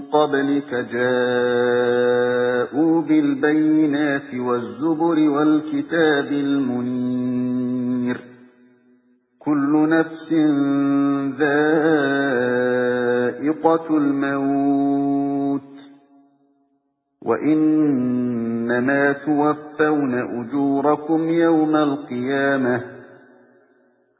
قَبْلِكَ جَاءُوا بِالْبَيِّنَاتِ وَالزُّبُرِ وَالْكِتَابِ الْمُنِيرِ. كُلُّ نَفْسٍ ذَائِقَةُ الْمَوْتِ. وَإِنَّمَا تُوَفَّوْنَ أُجُورَكُمْ يَوْمَ الْقِيَامَةِ.